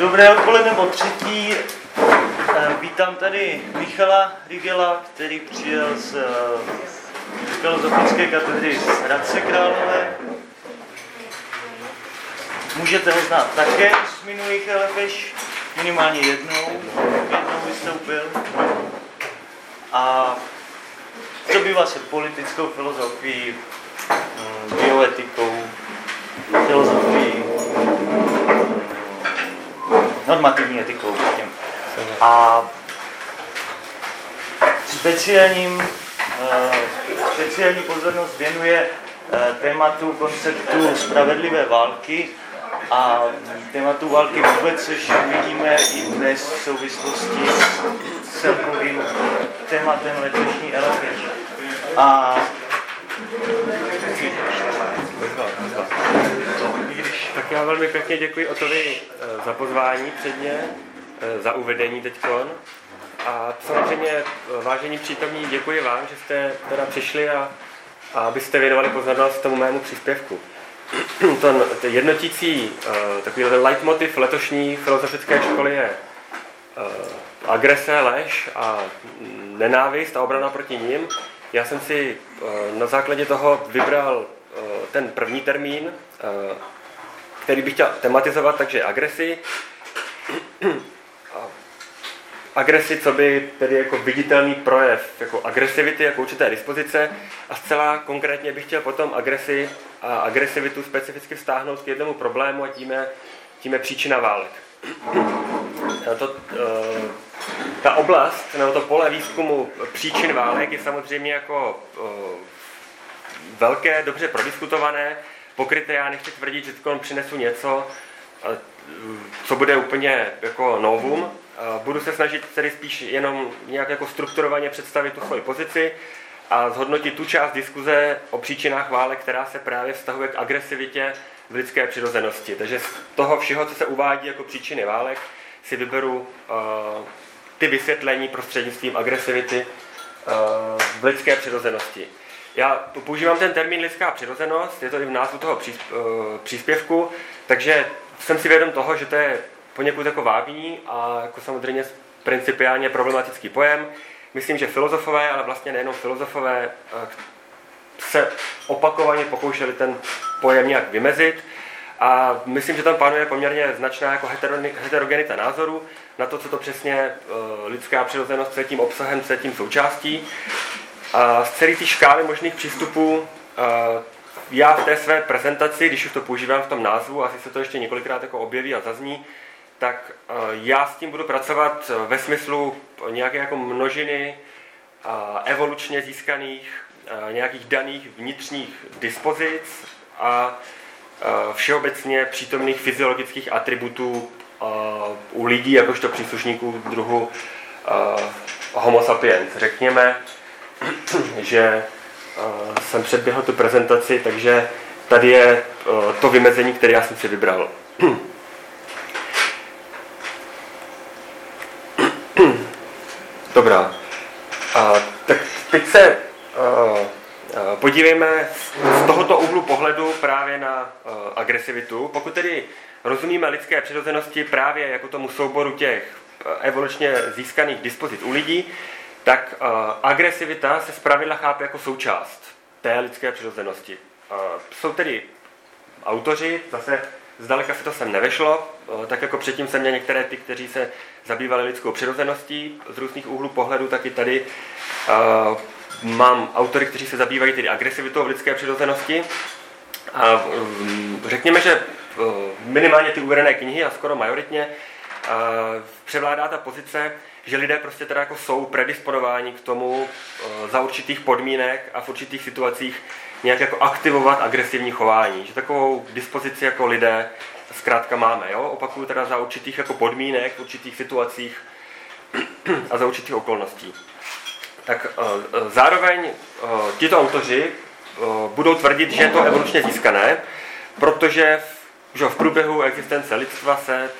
Dobré odpoledne po třetí. Eh, vítám tady Michala Rigela, který přijel z eh, filozofické katedry z Hradce Králové. Můžete ho znát také z minulých LFŠ, minimálně jednou, jednou vystoupil. A zabývá se politickou filozofií, mm, bioetikou, filozofií, normativní etikou. Tím. A speciálním, eh, speciální pozornost věnuje eh, tématu konceptu spravedlivé války a tématu války vůbec, což vidíme i dnes v souvislosti s celkovým tématem letošní LFŠ. A já velmi pěkně děkuji Otovi eh, za pozvání předně, eh, za uvedení teďkon. A samozřejmě, eh, vážení přítomní, děkuji vám, že jste teda přišli a, a abyste věnovali pozornost tomu mému příspěvku. Ten jednotící takový leitmotiv letošní filozofické školy je agrese, lež a nenávist a obrana proti ním. Já jsem si na základě toho vybral ten první termín, který bych chtěl tematizovat, takže agresi. agresi, co by tedy jako viditelný projev jako agresivity, jako určité dispozice a zcela konkrétně bych chtěl potom agresi a agresivitu specificky vztáhnout k jednomu problému a tím je, tím je příčina válek. To, eh, ta oblast, nebo to pole výzkumu příčin válek je samozřejmě jako eh, velké, dobře prodiskutované, pokryté. Já nechci tvrdit, že teď přinesu něco, co bude úplně jako novum. Budu se snažit tedy spíš jenom nějak jako strukturovaně představit tu svoji pozici a zhodnotit tu část diskuze o příčinách válek, která se právě vztahuje k agresivitě v lidské přirozenosti. Takže z toho všeho, co se uvádí jako příčiny válek, si vyberu uh, ty vysvětlení prostřednictvím agresivity uh, v lidské přirozenosti. Já používám ten termín lidská přirozenost, je to i v názvu toho eh, příspěvku, takže jsem si vědom toho, že to je poněkud jako vágní a jako samozřejmě principiálně problematický pojem. Myslím, že filozofové, ale vlastně nejenom filozofové, eh, se opakovaně pokoušeli ten pojem nějak vymezit. A myslím, že tam panuje poměrně značná jako heterogenita názoru na to, co to přesně eh, lidská přirozenost, je tím obsahem, je tím součástí. A z celé té škály možných přístupů já v té své prezentaci, když už to používám v tom názvu, asi se to ještě několikrát jako objeví a zazní, tak já s tím budu pracovat ve smyslu nějaké jako množiny evolučně získaných, nějakých daných vnitřních dispozic a všeobecně přítomných fyziologických atributů u lidí, jakožto příslušníků druhu Homo sapiens. Řekněme, že uh, jsem předběhl tu prezentaci, takže tady je uh, to vymezení, které já jsem si vybral. Dobrá. Uh, tak teď se uh, podívejme z tohoto úhlu pohledu právě na uh, agresivitu. Pokud tedy rozumíme lidské přirozenosti právě jako tomu souboru těch evolučně získaných dispozic u lidí, tak uh, agresivita se zpravidla chápe jako součást té lidské přirozenosti. Uh, jsou tedy autoři, zase zdaleka se to sem nevešlo, uh, tak jako předtím jsem měl některé ty, kteří se zabývali lidskou přirozeností z různých úhlů pohledu, tak i tady uh, mám autory, kteří se zabývají tedy agresivitou v lidské přirozenosti. A um, řekněme, že minimálně ty uvedené knihy a skoro majoritně převládá ta pozice, že lidé prostě teda jako jsou predisponováni k tomu eh, za určitých podmínek a v určitých situacích nějak jako aktivovat agresivní chování. Že takovou dispozici jako lidé zkrátka máme. Jo? Opakuju teda za určitých jako podmínek, v určitých situacích a za určitých okolností. Tak eh, eh, zároveň tito autoři budou tvrdit, že je to evolučně získané, protože v, že v průběhu existence lidstva se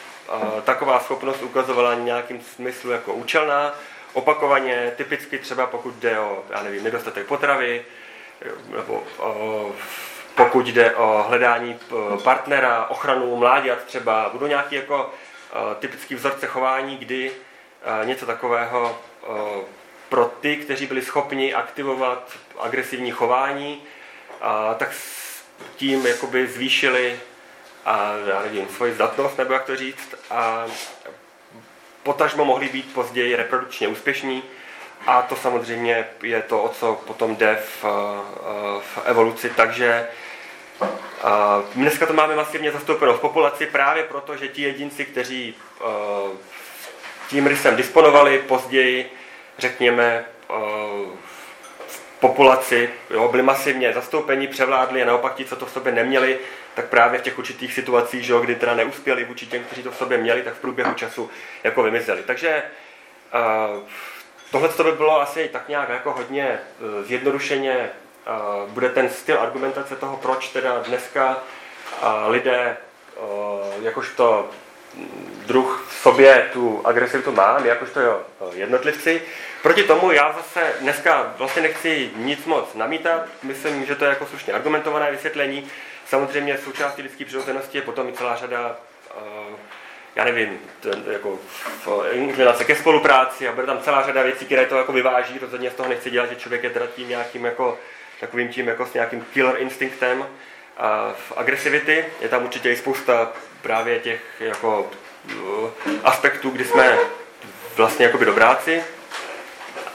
taková schopnost ukazovala nějakým smyslu jako účelná, opakovaně, typicky třeba pokud jde o, já nevím, nedostatek potravy, nebo o, pokud jde o hledání partnera, ochranu mláďat třeba, budou nějaké jako typický vzorce chování, kdy něco takového pro ty, kteří byli schopni aktivovat agresivní chování, tak tím jakoby zvýšili a já nevím, svoji zdatnost, nebo jak to říct, a potažmo mohli být později reprodukčně úspěšní. A to samozřejmě je to, o co potom jde v, v evoluci. Takže dneska to máme masivně zastoupeno v populaci právě proto, že ti jedinci, kteří tím rysem disponovali, později, řekněme, populaci, jo, byli masivně zastoupeni, převládli a naopak ti, co to v sobě neměli, tak právě v těch určitých situacích, že jo, kdy teda neuspěli vůči těm, kteří to v sobě měli, tak v průběhu času jako vymizeli. Takže uh, tohle to by bylo asi tak nějak jako hodně uh, zjednodušeně uh, bude ten styl argumentace toho, proč teda dneska lidé jakožto druh v sobě tu agresivitu mám, jakožto jo, jednotlivci. Proti tomu já zase dneska vlastně nechci nic moc namítat, myslím, že to je jako slušně argumentované vysvětlení. Samozřejmě součástí lidské přirozenosti je potom i celá řada uh, já nevím, ten, jako inklinace ke spolupráci a bude tam celá řada věcí, které to jako vyváží. Rozhodně z toho nechci dělat, že člověk je teda tím nějakým jako, takovým tím jako s nějakým killer instinktem v agresivity. Je tam určitě i spousta právě těch jako uh, aspektů, kdy jsme vlastně jakoby dobráci.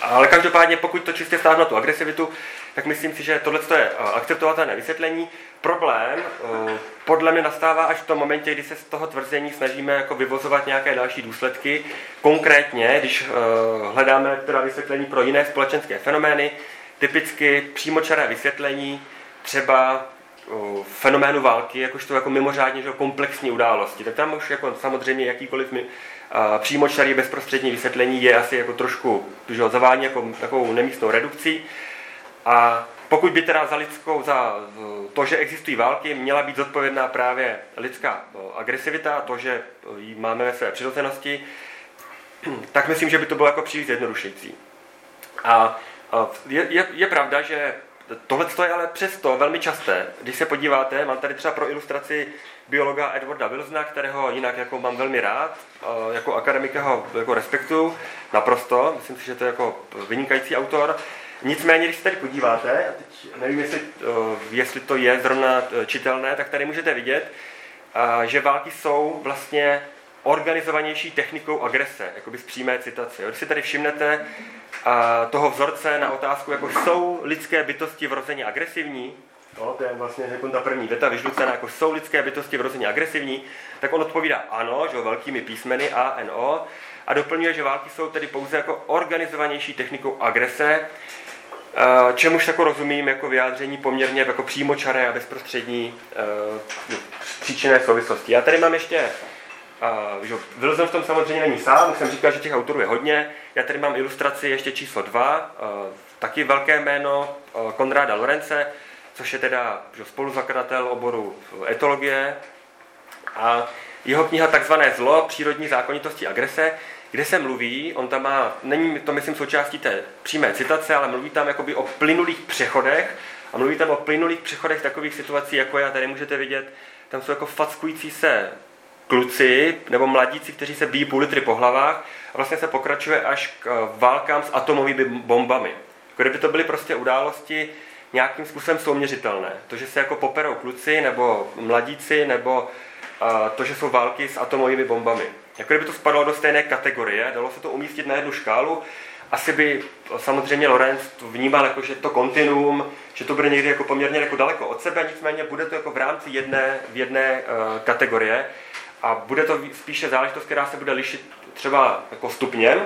Ale každopádně, pokud to čistě stáhnu na tu agresivitu, tak myslím si, že tohle je uh, akceptovatelné vysvětlení. Problém uh, podle mě nastává až v tom momentě, kdy se z toho tvrzení snažíme jako vyvozovat nějaké další důsledky. Konkrétně, když hledáme teda vysvětlení pro jiné společenské fenomény, typicky přímočaré vysvětlení třeba fenoménu války, jakožto jako mimořádně že, komplexní události. Tak tam už jako samozřejmě jakýkoliv mi, a, přímočarý bezprostřední vysvětlení je asi jako trošku že, zavání jako takovou nemístnou redukcí. A pokud by teda za lidskou, za to, že existují války, měla být zodpovědná právě lidská agresivita, to, že ji máme ve své přirozenosti, tak myslím, že by to bylo jako příliš zjednodušující. A je, je, je pravda, že Tohle je ale přesto velmi časté. Když se podíváte, mám tady třeba pro ilustraci biologa Edwarda Wilsona, kterého jinak jako mám velmi rád, jako akademika ho jako respektuju naprosto, myslím si, že to je jako vynikající autor. Nicméně, když se tady podíváte, a teď nevím, jestli, jestli to je zrovna čitelné, tak tady můžete vidět, že války jsou vlastně organizovanější technikou agrese, jakoby z přímé citace. Když si tady všimnete a, toho vzorce na otázku, jako jsou lidské bytosti vrozeně agresivní, No, to je vlastně jako ta první věta vyžlucená, jako jsou lidské bytosti vrozeně agresivní, tak on odpovídá ano, že velkými písmeny A, N, O, a doplňuje, že války jsou tedy pouze jako organizovanější technikou agrese, čemuž jako rozumím jako vyjádření poměrně jako přímočaré a bezprostřední uh, příčinné souvislosti. Já tady mám ještě Uh, Wilson v tom samozřejmě není sám, už jsem říkal, že těch autorů je hodně. Já tady mám ilustraci ještě číslo dva, uh, taky velké jméno uh, Konráda Lorence, což je teda že, spoluzakladatel oboru etologie. A jeho kniha Takzvané zlo, přírodní zákonitosti agrese, kde se mluví, on tam má, není to myslím součástí té přímé citace, ale mluví tam jakoby o plynulých přechodech a mluví tam o plynulých přechodech takových situací, jako já tady můžete vidět, tam jsou jako fackující se kluci nebo mladíci, kteří se bíjí půl litry po hlavách a vlastně se pokračuje až k eh, válkám s atomovými bombami. Jako kdyby to byly prostě události nějakým způsobem souměřitelné. To, že se jako poperou kluci nebo mladíci nebo uh, to, že jsou války s atomovými bombami. Jako kdyby to spadlo do stejné kategorie, dalo se to umístit na jednu škálu, asi by samozřejmě Lorenz to vnímal jako, že to kontinuum, že to bude někdy jako poměrně jako daleko od sebe, nicméně bude to jako v rámci jedné, v jedné uh, kategorie a bude to spíše záležitost, která se bude lišit třeba jako stupněm,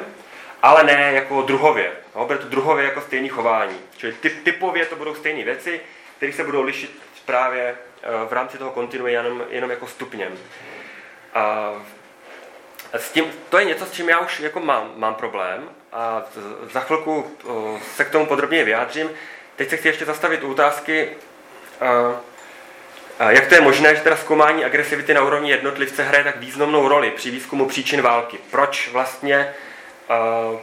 ale ne jako druhově. No, bude to druhově jako stejný chování. Čili typ, typově to budou stejné věci, které se budou lišit právě eh, v rámci toho kontinua jenom, jenom jako stupněm. A s tím, to je něco, s čím já už jako mám, mám problém a za chvilku eh, se k tomu podrobněji vyjádřím. Teď se chci ještě zastavit u otázky, eh, jak to je možné, že teda zkoumání agresivity na úrovni jednotlivce hraje tak významnou roli při výzkumu příčin války? Proč vlastně uh,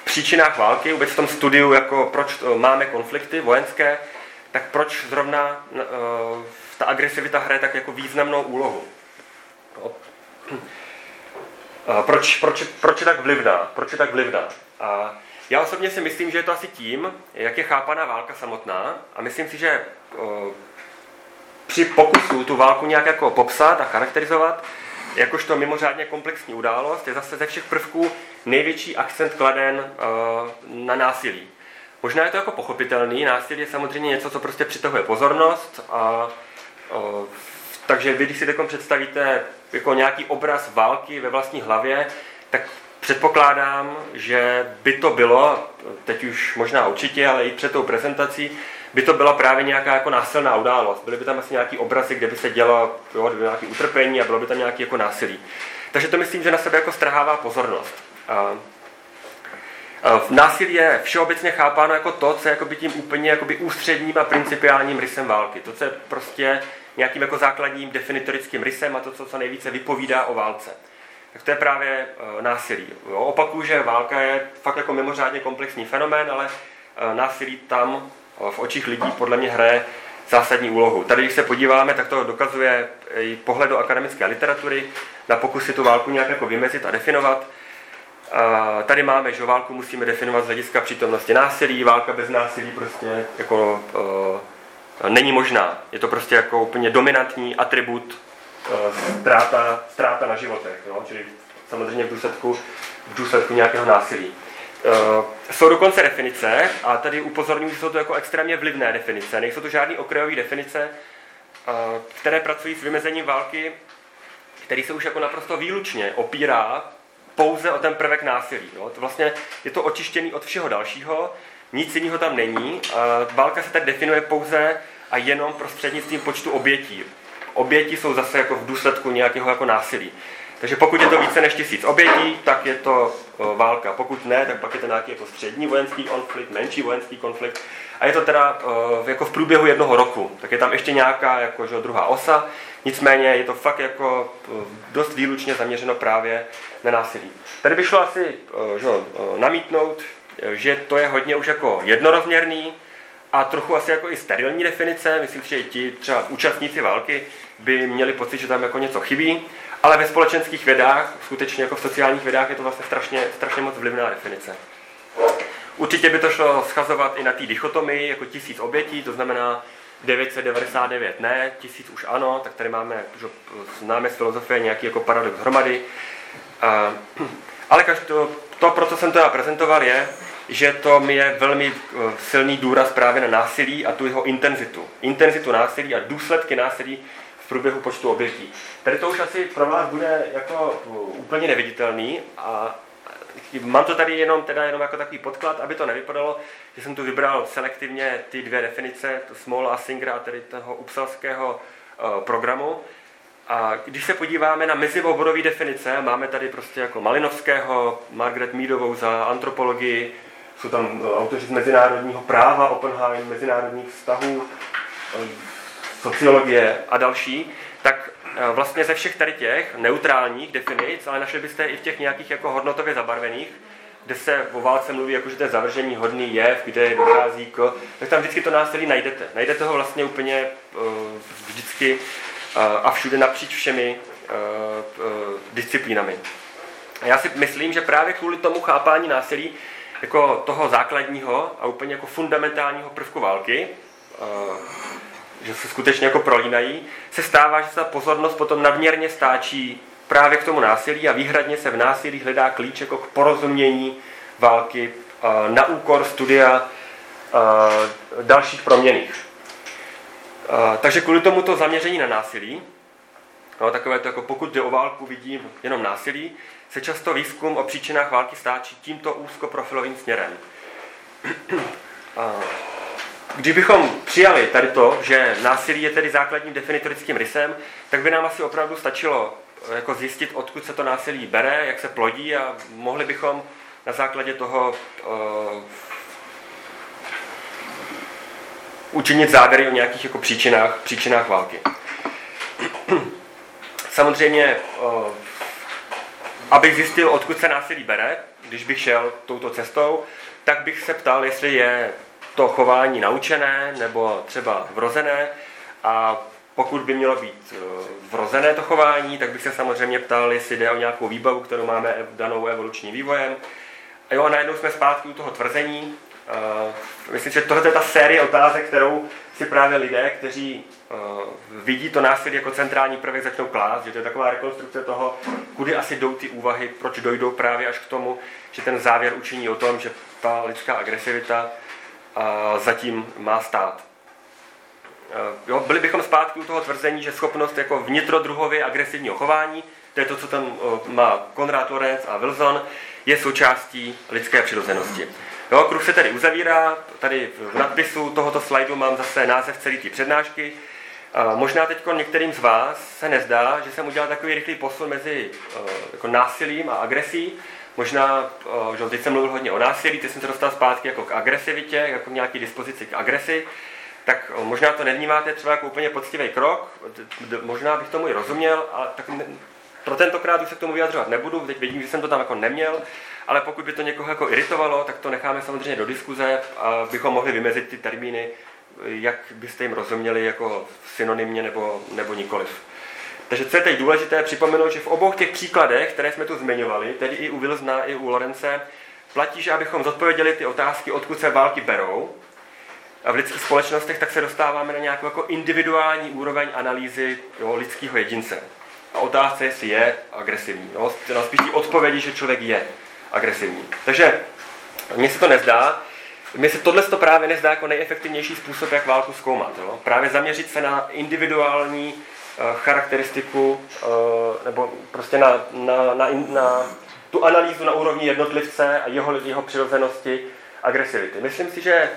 v příčinách války, vůbec v tom studiu, jako proč máme konflikty vojenské, tak proč zrovna uh, ta agresivita hraje tak jako významnou úlohu? proč, proč, proč je tak vlivná? Proč je tak vlivná? A já osobně si myslím, že je to asi tím, jak je chápaná válka samotná a myslím si, že při pokusu tu válku nějak jako popsat a charakterizovat, jakožto mimořádně komplexní událost, je zase ze všech prvků největší akcent kladen na násilí. Možná je to jako pochopitelný, násilí je samozřejmě něco, co prostě přitahuje pozornost a takže vy, když si teď představíte jako nějaký obraz války ve vlastní hlavě, tak předpokládám, že by to bylo, teď už možná určitě, ale i před tou prezentací, by to byla právě nějaká jako násilná událost. Byly by tam asi nějaký obrazy, kde by se dělo jo, by nějaké utrpení a bylo by tam nějaké jako násilí. Takže to myslím, že na sebe jako strhává pozornost. A, Násilí je všeobecně chápáno jako to, co je jakoby tím úplně jakoby ústředním a principiálním rysem války. To, co je prostě nějakým jako základním definitorickým rysem a to, co, co nejvíce vypovídá o válce. Tak to je právě uh, násilí. Jo, opakuju, že válka je fakt jako mimořádně komplexní fenomén, ale uh, násilí tam v očích lidí podle mě hraje zásadní úlohu. Tady, když se podíváme, tak to dokazuje i pohled do akademické literatury, na pokusy tu válku nějak jako vymezit a definovat. Uh, tady máme, že válku musíme definovat z hlediska přítomnosti násilí, válka bez násilí prostě jako uh, není možná. Je to prostě jako úplně dominantní atribut ztráta, ztráta na životech, jo? čili samozřejmě v důsledku, v důsledku nějakého násilí. Uh, jsou dokonce definice, a tady upozorňuji, že jsou to jako extrémně vlivné definice. Nejsou to žádné okrajové definice, uh, které pracují s vymezením války, který se už jako naprosto výlučně opírá pouze o ten prvek násilí. Jo? To vlastně je to očištěný od všeho dalšího, nic jiného tam není. Válka se tak definuje pouze a jenom prostřednictvím počtu obětí. Oběti jsou zase jako v důsledku nějakého jako násilí. Takže pokud je to více než tisíc obětí, tak je to válka. Pokud ne, tak pak je to nějaký jako střední vojenský konflikt, menší vojenský konflikt. A je to teda jako v průběhu jednoho roku. Tak je tam ještě nějaká jako, že, druhá osa. Nicméně je to fakt jako dost výlučně zaměřeno právě na násilí. Tady by šlo asi že, namítnout, že to je hodně už jako jednorozměrný, a trochu asi jako i sterilní definice. Myslím že i ti třeba účastníci války by měli pocit, že tam jako něco chybí, ale ve společenských vědách, skutečně jako v sociálních vědách, je to vlastně strašně, strašně moc vlivná definice. Určitě by to šlo schazovat i na té dichotomii, jako tisíc obětí, to znamená 999 ne, tisíc už ano, tak tady máme, že známe z filozofie nějaký jako paradox hromady. Ale to, to, pro co jsem to já prezentoval, je, že to mi je velmi eh, silný důraz právě na násilí a tu jeho intenzitu. Intenzitu násilí a důsledky násilí průběhu počtu obětí. Tady to už asi pro vás bude jako eh, úplně neviditelný a mám to tady jenom, teda jenom jako takový podklad, aby to nevypadalo, že jsem tu vybral selektivně ty dvě definice, Small a Singra a tedy toho upsalského uh, programu. A když se podíváme na mezioborové definice, máme tady prostě jako Malinovského, Margaret Meadovou za antropologii, jsou tam eh, autoři z mezinárodního práva, Oppenheim, mezinárodních vztahů, sociologie a další, tak eh, vlastně ze všech tady těch neutrálních definic, ale našli byste i v těch nějakých jako hodnotově zabarvených, kde se o válce mluví jako, že to je zavržení hodný jev, kde dochází k, tak tam vždycky to násilí najdete. Najdete ho vlastně úplně uh, vždycky uh, a všude napříč všemi disciplínami. A já si myslím, že právě kvůli tomu chápání násilí jako toho základního a úplně jako fundamentálního prvku války, že se skutečně jako prolínají, se stává, že se ta pozornost potom nadměrně stáčí právě k tomu násilí a výhradně se v násilí hledá klíč jako k porozumění války eh, na úkor studia eh, dalších proměných. Takže kvůli tomuto zaměření na násilí, no, takové to jako pokud jde o válku, vidím jenom násilí, se často výzkum o příčinách války stáčí tímto úzkoprofilovým směrem. Kdybychom přijali tady to, že násilí je tedy základním definitorickým rysem, tak by nám asi opravdu stačilo eh, jako zjistit, odkud se to násilí bere, jak se plodí a mohli bychom na základě toho uh, učinit závěry o nějakých jako příčinách, příčinách války. Samozřejmě uh, abych zjistil, odkud se násilí bere, když bych šel touto cestou, tak bych se ptal, jestli je to chování naučené nebo třeba vrozené a pokud by mělo být vrozené to chování, tak bych se samozřejmě ptal, jestli jde o nějakou výbavu, kterou máme danou evolučním vývojem. A jo, a najednou jsme zpátky u toho tvrzení. Myslím, že tohle je ta série otázek, kterou si právě lidé, kteří vidí to násilí jako centrální prvek, začnou klást, že to je taková rekonstrukce toho, kudy asi jdou ty úvahy, proč dojdou právě až k tomu, že ten závěr učiní o tom, že ta lidská agresivita zatím má stát. Jo, byli bychom zpátky u toho tvrzení, že schopnost jako vnitrodruhově agresivního chování, to je to, co tam má Konrad Lorenz a Wilson, je součástí lidské přirozenosti. Jo, kruh se tedy uzavírá, tady v nadpisu tohoto slajdu mám zase název celé té přednášky. Možná teď některým z vás se nezdá, že jsem udělal takový rychlý posun mezi jako násilím a agresí. Možná, že teď jsem mluvil hodně o násilí, teď jsem se dostal zpátky jako k agresivitě, jako nějaký dispozici k agresi tak možná to nevnímáte třeba jako úplně poctivý krok, možná bych tomu i rozuměl, ale tak pro tentokrát už se k tomu vyjadřovat nebudu, teď vidím, že jsem to tam jako neměl, ale pokud by to někoho jako iritovalo, tak to necháme samozřejmě do diskuze, abychom mohli vymezit ty termíny, jak byste jim rozuměli jako synonymně nebo, nebo nikoliv. Takže co je teď důležité připomenout, že v obou těch příkladech, které jsme tu zmiňovali, tedy i u Wilsona, i u Lorence, platí, že abychom zodpověděli ty otázky, odkud se války berou, a v lidských společnostech, tak se dostáváme na nějakou jako individuální úroveň analýzy jo, lidského jedince. A otázka je, jestli je agresivní. Jo? Na spíš odpovědi, že člověk je agresivní. Takže mně se to nezdá. Mně se tohle to právě nezdá jako nejefektivnější způsob, jak válku zkoumat. Jo? Právě zaměřit se na individuální charakteristiku uh, nebo prostě na, na, na, na tu analýzu na úrovni jednotlivce a jeho, jeho přirozenosti agresivity. Myslím si, že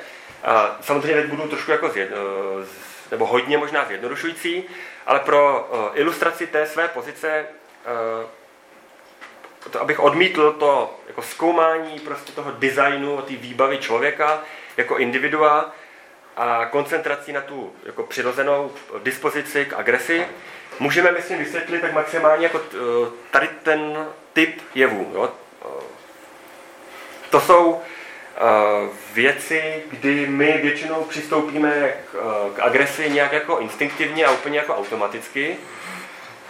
a samozřejmě teď budu trošku jako zjed, eh, nebo hodně možná zjednodušující, ale pro eh, ilustraci té své pozice, eh, to, abych odmítl to jako zkoumání prostě toho designu, té výbavy člověka jako individua a koncentrací na tu jako přirozenou dispozici k agresi, můžeme, myslím, vysvětlit tak maximálně jako tady ten typ jevů. Jo? To jsou věci, kdy my většinou přistoupíme k, k agresi nějak jako instinktivně a úplně jako automaticky,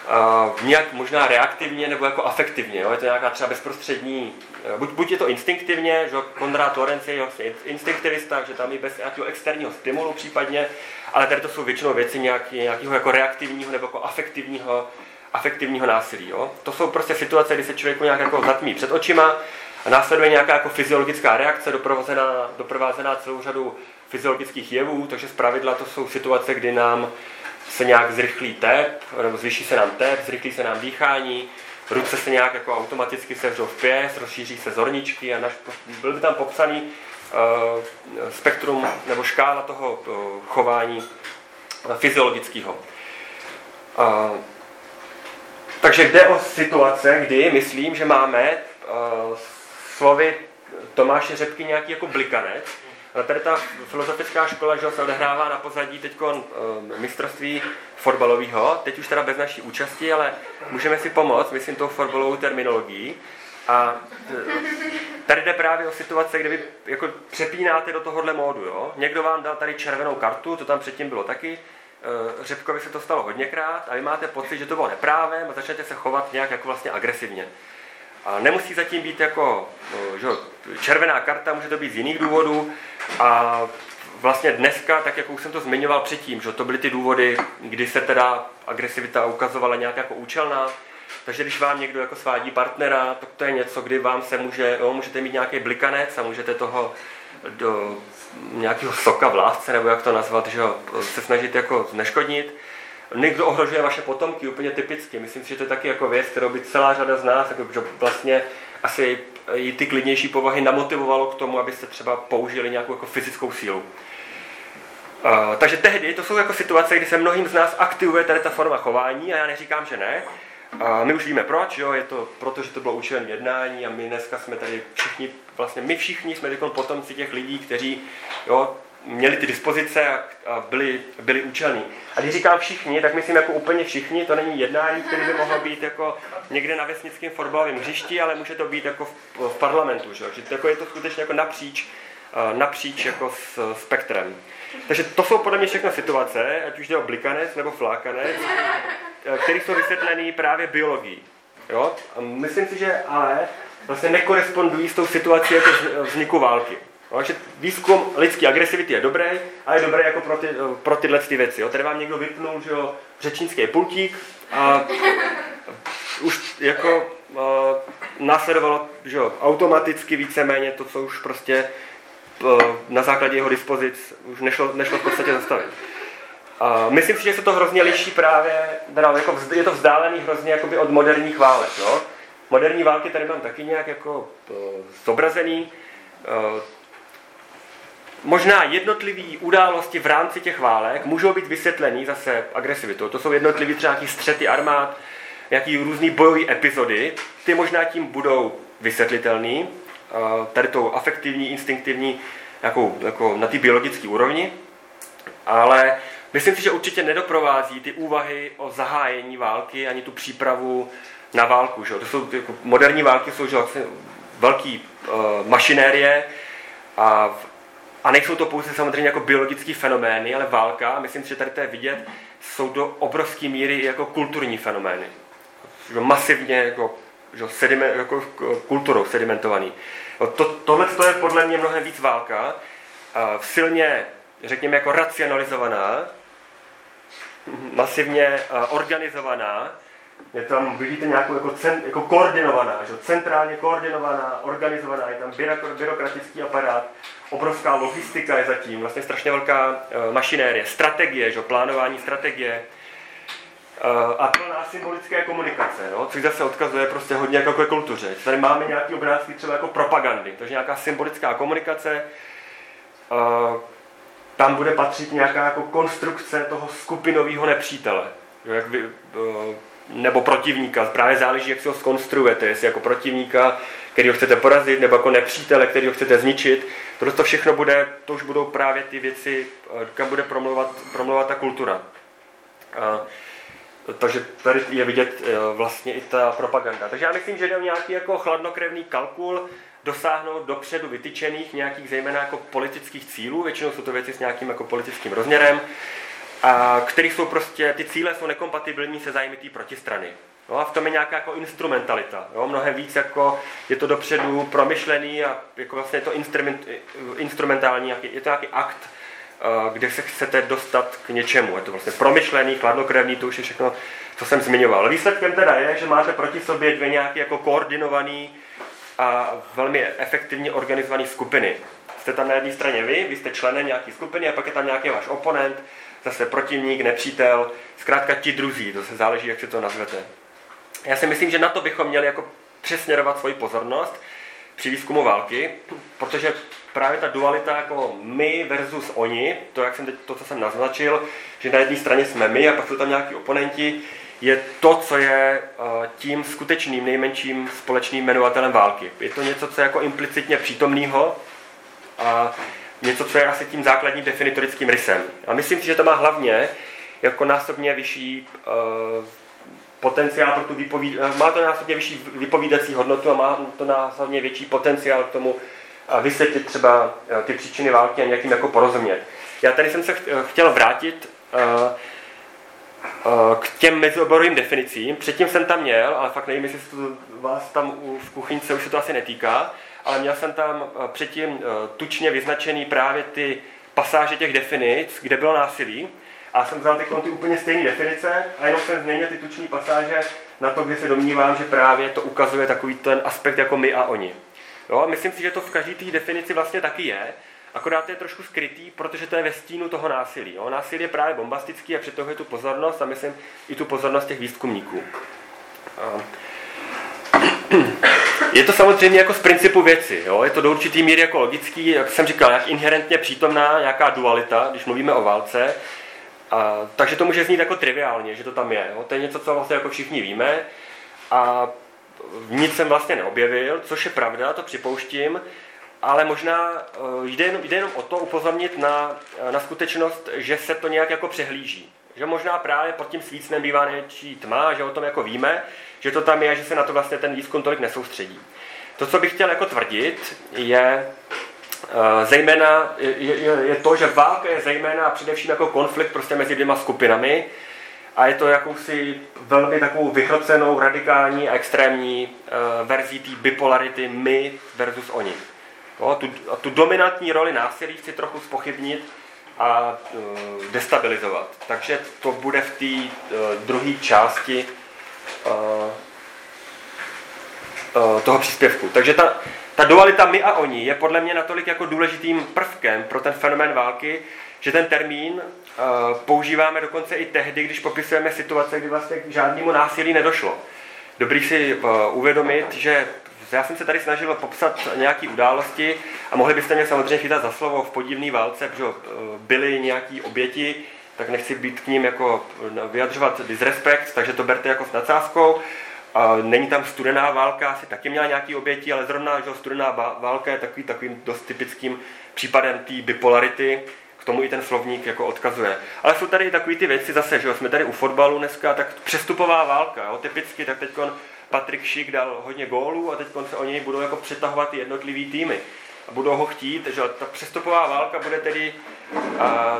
a nějak možná reaktivně nebo jako afektivně. Jo? Je to nějaká třeba bezprostřední, e, buď, buď je to instinktivně, že Konrad Lorenz je vlastně instinktivista, že tam je bez nějakého externího stimulu případně, ale tady to jsou většinou věci nějaký, nějakého jako reaktivního nebo jako afektivního, afektivního násilí. Jo? To jsou prostě situace, kdy se člověku nějak jako zatmí před očima, a následuje nějaká jako fyziologická reakce, doprovázená, doprovázená celou řadu fyziologických jevů, takže z pravidla to jsou situace, kdy nám se nějak zrychlí tep, nebo zvýší se nám tep, zrychlí se nám dýchání, ruce se nějak jako automaticky sevřou v pěs, rozšíří se zorničky a naš, byl by tam popsaný uh, spektrum nebo škála toho uh, chování uh, fyziologického. Uh, takže jde o situace, kdy myslím, že máme uh, slovy Tomáše Řepky nějaký jako blikanec. Ale tady ta filozofická škola že se odehrává na pozadí teď uh, mistrovství fotbalového, teď už teda bez naší účasti, ale můžeme si pomoct, myslím, tou fotbalovou terminologií. A tady jde právě o situace, kde vy jako přepínáte do tohohle módu. Jo? Někdo vám dal tady červenou kartu, to tam předtím bylo taky, Řepkovi se to stalo hodněkrát a vy máte pocit, že to bylo neprávem a začnete se chovat nějak jako vlastně agresivně. A nemusí zatím být jako no, že, červená karta, může to být z jiných důvodů. A vlastně dneska, tak jak už jsem to zmiňoval předtím, že to byly ty důvody, kdy se teda agresivita ukazovala nějak jako účelná. Takže když vám někdo jako svádí partnera, tak to je něco, kdy vám se může, jo, můžete mít nějaký blikanec a můžete toho do nějakého soka v lásce, nebo jak to nazvat, že se snažit jako neškodnit někdo ohrožuje vaše potomky, úplně typicky. Myslím si, že to je taky jako věc, kterou by celá řada z nás, jako, že vlastně asi i ty klidnější povahy namotivovalo k tomu, abyste třeba použili nějakou jako fyzickou sílu. Uh, takže tehdy to jsou jako situace, kdy se mnohým z nás aktivuje tady ta forma chování a já neříkám, že ne. Uh, my už víme proč, jo, je to proto, že to bylo účelem jednání a my dneska jsme tady všichni, vlastně my všichni jsme potomci těch lidí, kteří jo, měli ty dispozice a byli, byli účelní. A když říkám všichni, tak myslím jako úplně všichni, to není jednání, které by mohlo být jako někde na vesnickém fotbalovém hřišti, ale může to být jako v, v parlamentu, že, že jako je to skutečně jako napříč napříč jako s spektrem. Takže to jsou podle mě všechno situace, ať už jde o blikanec nebo flákanec, které jsou vysvětlené právě biologií. Jo? A myslím si, že ale vlastně nekorespondují s tou situací jako vzniku války. Takže výzkum lidské agresivity je dobrý, a je dobrý jako pro, ty, pro tyhle ty věci. Jo. Tady vám někdo vypnul že jo, řečnický pultík a už jako uh, následovalo že jo, automaticky víceméně to, co už prostě na základě jeho dispozic už nešlo, nešlo v podstatě zastavit. Uh, myslím si, že se to hrozně liší právě, teda jako vzd, je to vzdálený hrozně jakoby od moderních válek. Jo. Moderní války tady mám taky nějak jako zobrazený. Možná jednotlivé události v rámci těch válek můžou být vysvětlený zase agresivitou. To jsou jednotlivé třeba nějaký střety armád, nějaký různý bojové epizody. Ty možná tím budou vysvětlitelný, tady tou afektivní, instinktivní, jako, jako na té biologické úrovni. Ale myslím si, že určitě nedoprovází ty úvahy o zahájení války ani tu přípravu na válku. Že? To jsou, jako, moderní války jsou že, velký uh, mašinérie a a nejsou to pouze samozřejmě jako biologické fenomény, ale válka, myslím si, že tady to je vidět, jsou do obrovské míry jako kulturní fenomény. Že masivně jako, že sediment, jako kulturou sedimentovaný. No to, tohle to je podle mě mnohem víc válka, v silně, řekněme, jako racionalizovaná, masivně organizovaná, je tam, vidíte, nějakou jako, cen, jako koordinovaná, že? centrálně koordinovaná, organizovaná, je tam byrokratický aparát, obrovská logistika je zatím, vlastně strašně velká uh, mašinérie, strategie, že? plánování strategie uh, a plná symbolické komunikace, no? což zase odkazuje prostě hodně jako ke kultuře. Tady máme nějaký obrázky třeba jako propagandy, takže nějaká symbolická komunikace, uh, tam bude patřit nějaká jako konstrukce toho skupinového nepřítele. Jak vy, nebo protivníka. Právě záleží, jak si ho skonstruujete, jestli jako protivníka, který ho chcete porazit, nebo jako nepřítele, který ho chcete zničit. Tohle to všechno bude, to už budou právě ty věci, eh, kam bude promluvat, promluvat ta kultura. A, takže tady je vidět eh, vlastně i ta propaganda. Takže já myslím, že jde o nějaký jako chladnokrevný kalkul, dosáhnout dopředu vytyčených nějakých zejména jako politických cílů, většinou jsou to věci s nějakým jako politickým rozměrem, a který jsou prostě, ty cíle jsou nekompatibilní se zájmy té protistrany. No a v tom je nějaká jako instrumentalita. Jo? Mnohem víc jako je to dopředu promyšlený a jako vlastně je to instrument, instrumentální, je to nějaký akt, kde se chcete dostat k něčemu. Je to vlastně promyšlený, chladnokrevný, to už je všechno, co jsem zmiňoval. Výsledkem teda je, že máte proti sobě dvě nějaké jako koordinované a velmi efektivně organizované skupiny. Jste tam na jedné straně vy, vy jste členem nějaké skupiny a pak je tam nějaký váš oponent, zase protivník, nepřítel, zkrátka ti druzí, to se záleží, jak si to nazvete. Já si myslím, že na to bychom měli jako přesměrovat svoji pozornost při výzkumu války, protože právě ta dualita jako my versus oni, to, jak jsem teď, to, co jsem naznačil, že na jedné straně jsme my a pak jsou tam nějaký oponenti, je to, co je uh, tím skutečným nejmenším společným jmenovatelem války. Je to něco, co je jako implicitně přítomného a něco, co je asi tím základním definitorickým rysem. A myslím si, že to má hlavně jako násobně vyšší uh, potenciál pro tu výpovíd, uh, má to násobně vyšší vypovídací hodnotu a má to násobně větší potenciál k tomu uh, vysvětlit třeba ty příčiny války a nějakým jako porozumět. Já tady jsem se chtěl vrátit k těm mezioborovým definicím. Předtím jsem tam měl, ale fakt nevím, jestli to vás tam v kuchyňce už se to asi netýká, ale měl jsem tam eh, předtím eh, tučně vyznačený právě ty pasáže těch definic, kde bylo násilí. A jsem vzal ty ty úplně stejné definice a jenom jsem změnil ty tuční pasáže na to, kde se domnívám, že právě to ukazuje takový ten aspekt jako my a oni. Jo, myslím si, že to v každé té definici vlastně taky je, akorát je trošku skrytý, protože to je ve stínu toho násilí. Jo. Násilí je právě bombastický a přitahuje tu pozornost a myslím i tu pozornost těch výzkumníků. A je to samozřejmě jako z principu věci, jo? je to do určitý míry jako logický, jak jsem říkal, jak inherentně přítomná nějaká dualita, když mluvíme o válce, a, takže to může znít jako triviálně, že to tam je. Jo? To je něco, co vlastně jako všichni víme a nic jsem vlastně neobjevil, což je pravda, to připouštím, ale možná uh, jde jenom, jde jenom o to upozornit na, na skutečnost, že se to nějak jako přehlíží. Že možná právě pod tím svícnem bývá něčí tma, že o tom jako víme, že to tam je, že se na to vlastně ten výzkum tolik nesoustředí. To, co bych chtěl jako tvrdit, je, zejména je, je, je to, že válka je zejména především jako konflikt prostě mezi dvěma skupinami a je to jakousi velmi takovou vyhrocenou, radikální a extrémní uh, verzí té bipolarity my versus oni. No, tu, tu dominantní roli násilí chci trochu spochybnit a uh, destabilizovat. Takže to bude v té uh, druhé části toho příspěvku. Takže ta, ta dualita my a oni je podle mě natolik jako důležitým prvkem pro ten fenomén války, že ten termín uh, používáme dokonce i tehdy, když popisujeme situace, kdy vlastně k žádnému násilí nedošlo. Dobrý si uh, uvědomit, že já jsem se tady snažil popsat nějaké události a mohli byste mě samozřejmě chytat za slovo v podivné válce, protože uh, byly nějaké oběti, tak nechci být k ním jako vyjadřovat disrespekt, takže to berte jako s nadsázkou. Není tam studená válka, asi taky měla nějaké oběti, ale zrovna že studená válka je takový, takovým dost typickým případem té bipolarity, k tomu i ten slovník jako odkazuje. Ale jsou tady takové ty věci zase, že jsme tady u fotbalu dneska, tak přestupová válka, jo, typicky, tak teď Patrik Šik dal hodně gólů a teď se o něj budou jako přetahovat ty jednotlivý týmy. A budou ho chtít, že ta přestupová válka bude tedy a,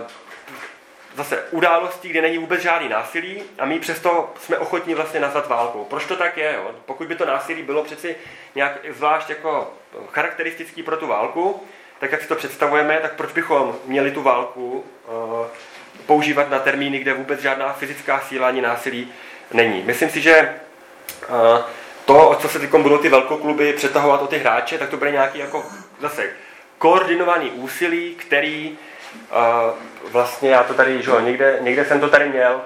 zase událostí, kde není vůbec žádný násilí a my přesto jsme ochotní vlastně nazvat válkou. Proč to tak je? Jo? Pokud by to násilí bylo přeci nějak zvlášť jako charakteristický pro tu válku, tak jak si to představujeme, tak proč bychom měli tu válku uh, používat na termíny, kde vůbec žádná fyzická síla ani násilí není. Myslím si, že uh, to, o co se teď budou ty velkokluby přetahovat o ty hráče, tak to bude nějaký jako zase koordinovaný úsilí, který vlastně já to tady, že jo, někde, někde jsem to tady měl,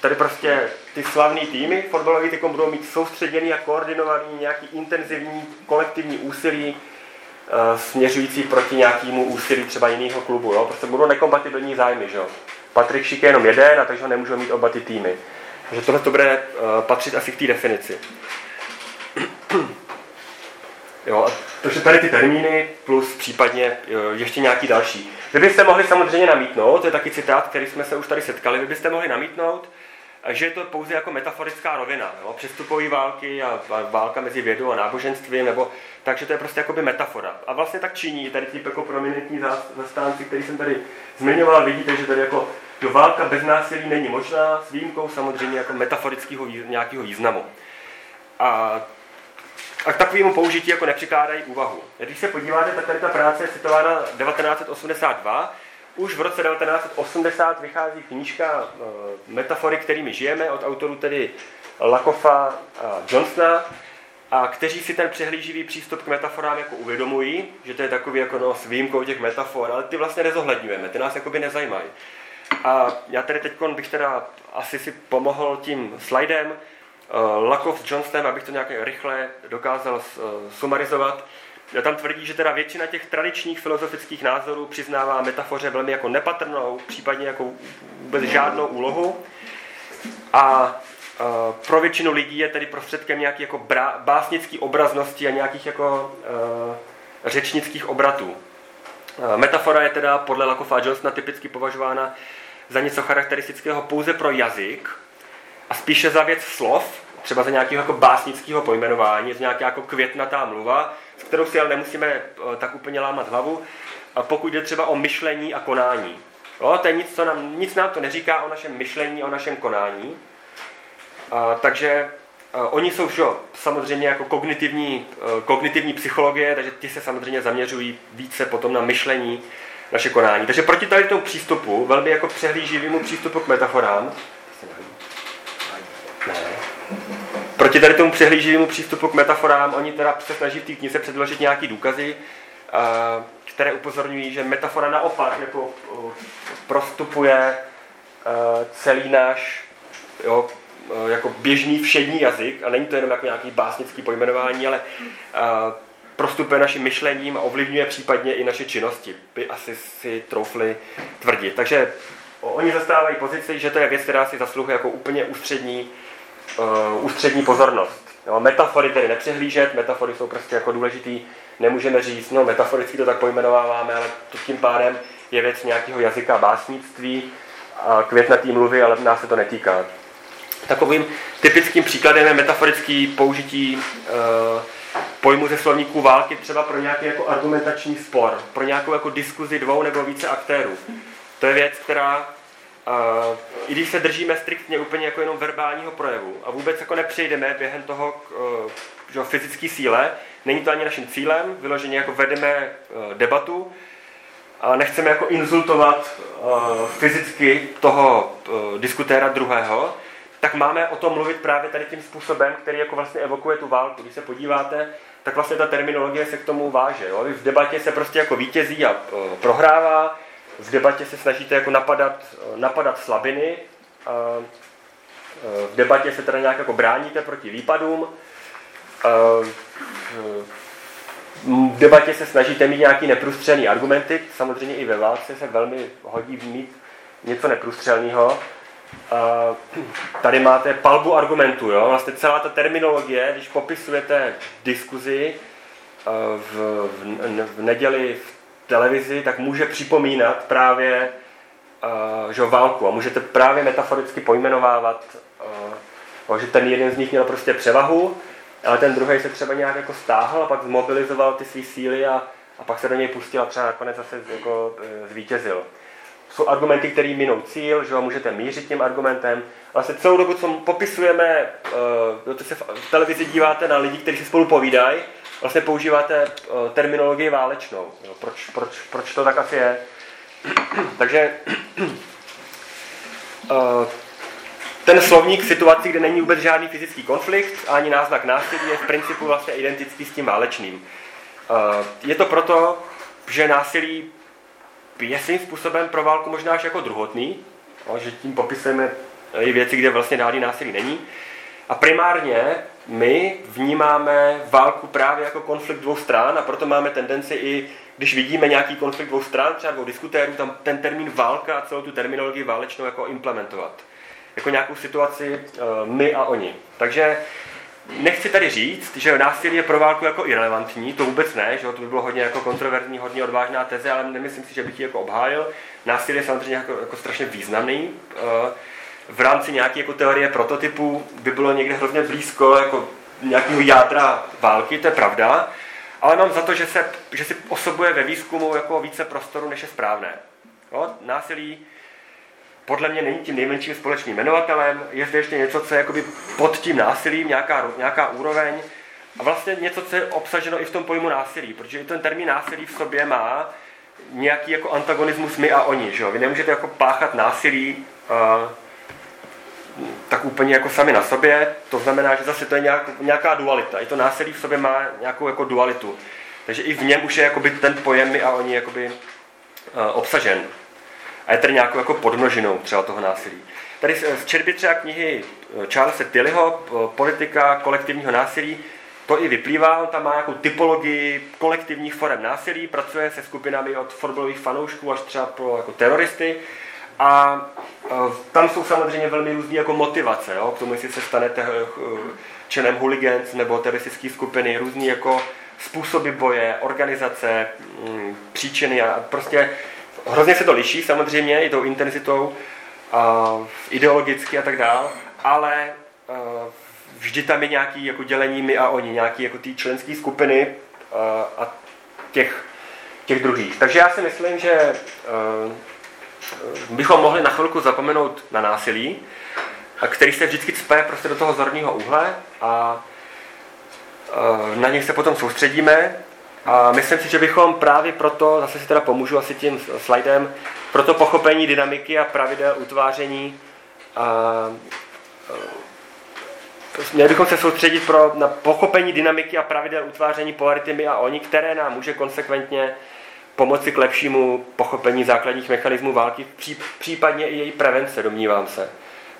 tady prostě ty slavné týmy fotbalové ty budou mít soustředěný a koordinovaný nějaký intenzivní kolektivní úsilí uh, směřující proti nějakému úsilí třeba jiného klubu. Jo? Prostě budou nekompatibilní zájmy. Že jo? Patrik Šik je jenom jeden a takže ho nemůžou mít oba ty týmy. Takže tohle to bude uh, patřit asi k té definici. jo, takže tady ty termíny plus případně uh, ještě nějaký další. Vy byste mohli samozřejmě namítnout, to je taky citát, který jsme se už tady setkali, vy byste mohli namítnout, že je to pouze jako metaforická rovina, jo? přestupové války a válka mezi vědou a náboženstvím, nebo takže to je prostě jakoby metafora. A vlastně tak činí tady ti jako prominentní zastánci, který jsem tady zmiňoval, vidíte, že tady jako jo, válka bez násilí není možná, s výjimkou samozřejmě jako metaforického nějakého významu. A a k takovému použití jako nepřikládají úvahu. Když se podíváte, tak tady ta práce je citována 1982, už v roce 1980 vychází knížka eh, Metafory, kterými žijeme, od autorů tedy Lakofa a Johnsona, a kteří si ten přehlíživý přístup k metaforám jako uvědomují, že to je takový jako no, s výjimkou těch metafor, ale ty vlastně nezohledňujeme, ty nás jakoby nezajímají. A já tady teď bych teda asi si pomohl tím slidem, Lakov s Johnsonem, abych to nějak rychle dokázal uh, sumarizovat. Tam tvrdí, že teda většina těch tradičních filozofických názorů přiznává metafoře velmi jako nepatrnou, případně jako vůbec žádnou úlohu. A pro většinu lidí je tedy prostředkem nějaký jako básnický obraznosti a nějakých jako řečnických obratů. Metafora je teda podle Lakofa Johnsona typicky považována za něco charakteristického pouze pro jazyk a spíše za věc slov, třeba za nějakého jako básnického pojmenování, z nějaká jako květnatá mluva, s kterou si ale nemusíme eh, tak úplně lámat hlavu, pokud jde třeba o myšlení a konání. Jo, to je nic, co nám, nic nám to neříká o našem myšlení, o našem konání. A, takže a, eh, oni jsou že, samozřejmě jako kognitivní, eh, kognitivní psychologie, takže ti se samozřejmě zaměřují více potom na myšlení, naše konání. Takže proti tady tomu přístupu, velmi jako přehlíživému přístupu k metaforám, ne, Proti tady tomu přehlíživému přístupu k metaforám, oni teda se snaží v té knize předložit nějaké důkazy, které upozorňují, že metafora naopak jako prostupuje celý náš jo, jako běžný všední jazyk, a není to jenom jako nějaký básnický pojmenování, ale prostupuje naším myšlením a ovlivňuje případně i naše činnosti, by asi si troufli tvrdit. Takže oni zastávají pozici, že to je věc, která si zasluhuje jako úplně ústřední ústřední pozornost. Jo, metafory tedy nepřehlížet, metafory jsou prostě jako důležitý, nemůžeme říct, no metaforicky to tak pojmenováváme, ale to tím pádem je věc nějakého jazyka básnictví a květnatý mluvy, ale nás se to netýká. Takovým typickým příkladem je metaforický použití uh, pojmu ze slovníků války třeba pro nějaký jako argumentační spor, pro nějakou jako diskuzi dvou nebo více aktérů. To je věc, která, i když se držíme striktně úplně jako jenom verbálního projevu a vůbec jako nepřejdeme během toho k uh, fyzické síle, není to ani naším cílem, vyloženě jako vedeme uh, debatu, a nechceme jako insultovat uh, fyzicky toho diskutéra druhého, tak máme o tom mluvit právě tady tím způsobem, který jako vlastně evokuje tu válku. Když se podíváte, tak vlastně ta terminologie se k tomu váže. Jo? V debatě se prostě jako vítězí a prohrává, v debatě se snažíte jako napadat, napadat slabiny, uh, v debatě se teda nějak jako bráníte proti výpadům, v debatě se snažíte mít nějaký neprůstřelný argumenty, samozřejmě i ve válce se velmi hodí mít něco neprůstřelného. Tady máte palbu argumentů, jo? vlastně celá ta terminologie, když popisujete diskuzi v, v, v neděli v televizi, tak může připomínat právě že válku a můžete právě metaforicky pojmenovávat, že ten jeden z nich měl prostě převahu ale ten druhý se třeba nějak jako stáhl a pak zmobilizoval ty své síly a, a pak se do něj pustil a třeba nakonec zase jako e, zvítězil. Jsou argumenty, které minou cíl, že ho můžete mířit tím argumentem. Vlastně celou dobu, co popisujeme, to se v televizi díváte na lidi, kteří si spolu povídají, vlastně používáte uh, terminologii válečnou. Jo, proč, proč, proč to tak asi je? Takže uh, ten slovník situaci, kde není vůbec žádný fyzický konflikt ani náznak násilí, je v principu vlastně identický s tím válečným. Eh, je to proto, že násilí je svým způsobem pro válku možná až jako druhotný, že tím popisujeme i věci, kde vlastně dálý násilí není. A primárně my vnímáme válku právě jako konflikt dvou stran a proto máme tendenci i, když vidíme nějaký konflikt dvou stran, třeba dvou diskutérů, tam ten termín válka a celou tu terminologii válečnou jako implementovat jako nějakou situaci uh, my a oni. Takže nechci tady říct, že násilí je pro válku jako irrelevantní, to vůbec ne, že to by bylo hodně jako kontroverzní, hodně odvážná teze, ale nemyslím si, že bych ji jako obhájil. Násilí je samozřejmě jako, jako strašně významný. V rámci nějaké jako teorie prototypů by bylo někde hrozně blízko jako nějakého jádra války, to je pravda, ale mám za to, že, se, že si osobuje ve výzkumu jako více prostoru, než je správné. Jo? Násilí podle mě není tím nejmenším společným jmenovatelem, je zde ještě něco, co je jakoby pod tím násilím, nějaká, nějaká úroveň, a vlastně něco, co je obsaženo i v tom pojmu násilí, protože i ten termín násilí v sobě má nějaký jako antagonismus my a oni, že jo? Vy nemůžete jako páchat násilí uh, tak úplně jako sami na sobě, to znamená, že zase to je nějak, nějaká dualita. I to násilí v sobě má nějakou jako dualitu. Takže i v něm už je jakoby ten pojem a oni jakoby, uh, obsažen a je tady nějakou jako podmnožinou třeba toho násilí. Tady z četby třeba knihy eh, Charlesa Tillyho, eh, politika kolektivního násilí, to i vyplývá, on tam má nějakou typologii kolektivních forem násilí, pracuje se skupinami od fotbalových fanoušků až třeba pro jako teroristy a eh, tam jsou samozřejmě velmi různé jako motivace, jo? k tomu, jestli se stanete členem hooligans nebo teroristické skupiny, různé jako způsoby boje, organizace, mm, příčiny a prostě Hrozně se to liší samozřejmě i tou intenzitou, ideologicky a tak dál, ale vždy tam je nějaký jako dělení my a oni, nějaký jako ty členské skupiny a těch, těch druhých. Takže já si myslím, že bychom mohli na chvilku zapomenout na násilí, který se vždycky cpe prostě do toho zorního úhle a na něj se potom soustředíme. A myslím si, že bychom právě proto, zase si teda pomůžu asi tím slajdem, proto pochopení dynamiky a pravidel utváření a měli bychom se soustředit pro, na pochopení dynamiky a pravidel utváření polarity my a oni, které nám může konsekventně pomoci k lepšímu pochopení základních mechanismů války, případně i její prevence, domnívám se.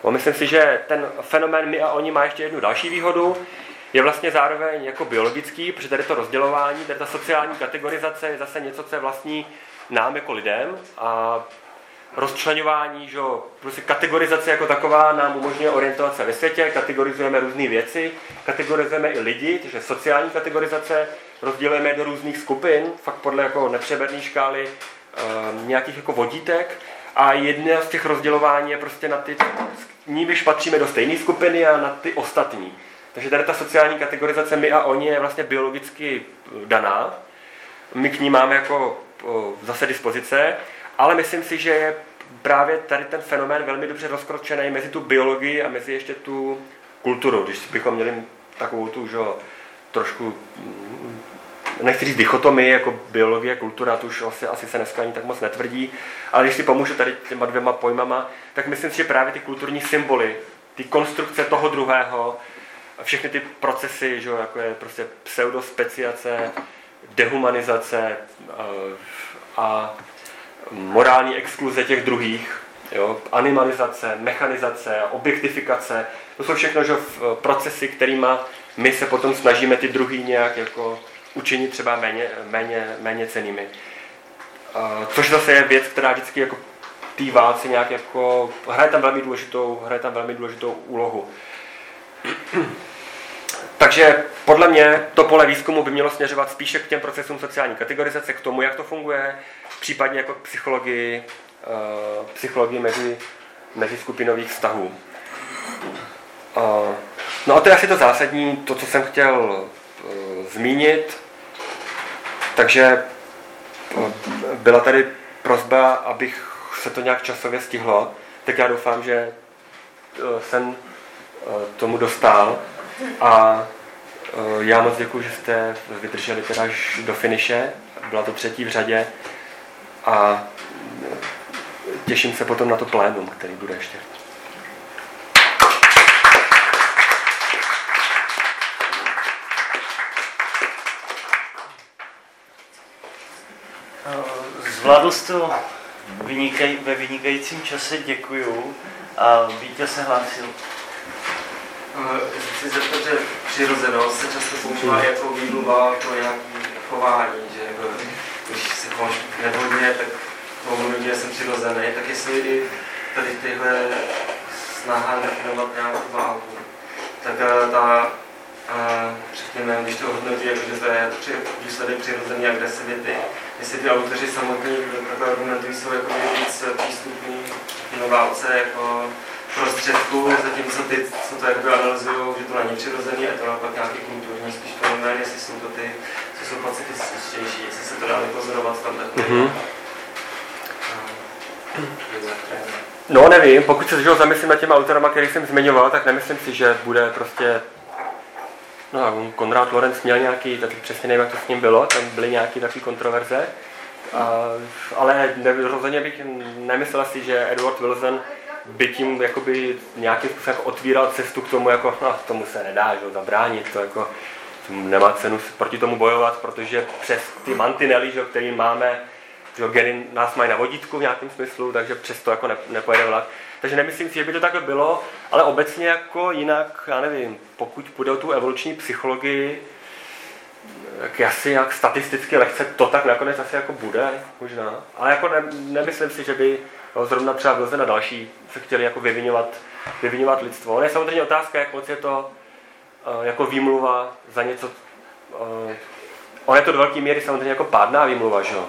Bo myslím si, že ten fenomén my a oni má ještě jednu další výhodu, je vlastně zároveň jako biologický, protože tady to rozdělování, tady ta sociální kategorizace je zase něco, co je vlastní nám jako lidem a rozčlenování, že prostě kategorizace jako taková nám umožňuje orientovat se ve světě, kategorizujeme různé věci, kategorizujeme i lidi, takže sociální kategorizace rozdělujeme do různých skupin, fakt podle jako nepřeberné škály e, nějakých jako vodítek a jedna z těch rozdělování je prostě na ty, nímiž patříme do stejné skupiny a na ty ostatní. Takže tady ta sociální kategorizace my a oni je vlastně biologicky daná. My k ní máme jako zase dispozice, ale myslím si, že je právě tady ten fenomén velmi dobře rozkročený mezi tu biologii a mezi ještě tu kulturu. Když bychom měli takovou tu, že trošku nechci říct dichotomii, jako biologie, kultura, to už asi, asi se dneska ani tak moc netvrdí, ale když si pomůžu tady těma dvěma pojmama, tak myslím si, že právě ty kulturní symboly, ty konstrukce toho druhého, všechny ty procesy, že, jako je prostě pseudospeciace, dehumanizace a, eh, a morální exkluze těch druhých, jo, animalizace, mechanizace, objektifikace, to jsou všechno že, procesy, kterými my se potom snažíme ty druhý nějak jako učení třeba méně, méně, méně cenými. Což zase je věc, která vždycky jako té válce nějak jako, hraje tam velmi důležitou, hraje tam velmi důležitou úlohu. Takže podle mě to pole výzkumu by mělo směřovat spíše k těm procesům sociální kategorizace, k tomu, jak to funguje, případně jako k psychologii, psychologii mezi, mezi skupinových vztahů. No a to je asi to zásadní, to, co jsem chtěl zmínit. Takže eh, byla tady prozba, abych se to nějak časově stihlo, tak já doufám, že eh, jsem eh, tomu dostal a já moc děkuji, že jste vydrželi teda až do finiše. Byla to třetí v řadě a těším se potom na to plénum, který bude ještě. Zvládl jsi to vynikaj, ve vynikajícím čase, děkuju. A Vítě se hlásil. Eh, chci zeptat, že přirozenost se často používá jako výmluva pro nějaké chování, že jako, když se chováš nevhodně, tak tomu že jsem přirozený, tak jestli i tady tyhle snaha definovat nějakou váhu, tak eh, ta řekněme, když to hodnotí, jako, že to je při, výsledek přirozené agresivity, jestli ty autoři samotní takhle argumentují, jsou jako víc přístupní k válce jako prostředků, zatímco ty, co to jakoby analyzují, že to není přirozený a to naopak nějaký kulturní spíš fenomén, jestli jsou to ty, co jsou pacifističtější, jestli se to dá vypozorovat tam mm-hmm. No nevím, pokud se zamyslím nad těma autorama, který jsem zmiňoval, tak nemyslím si, že bude prostě No a Konrad Lorenz měl nějaký, taky přesně nevím, jak to s ním bylo, tam byly nějaké takové kontroverze, a, ale ne, rozhodně bych nemyslel si, že Edward Wilson by tím jakoby nějakým způsobem otvíral cestu k tomu, jako no, tomu se nedá že, zabránit, to jako nemá cenu proti tomu bojovat, protože přes ty mantinely, že, který máme, že geny nás mají na vodítku v nějakém smyslu, takže přes to jako ne, nepojede vlak. Takže nemyslím si, že by to takhle bylo, ale obecně jako jinak, já nevím, pokud půjde o tu evoluční psychologii, jak asi jak statisticky lehce to tak nakonec asi jako bude, možná. Ale jako ne, nemyslím si, že by no, zrovna třeba Wilson na další se chtěli jako vyvinovat, vyvinovat lidstvo. On je samozřejmě otázka, jak moc je to uh, jako výmluva za něco. Uh, on je to do velké míry samozřejmě jako pádná výmluva, že jo.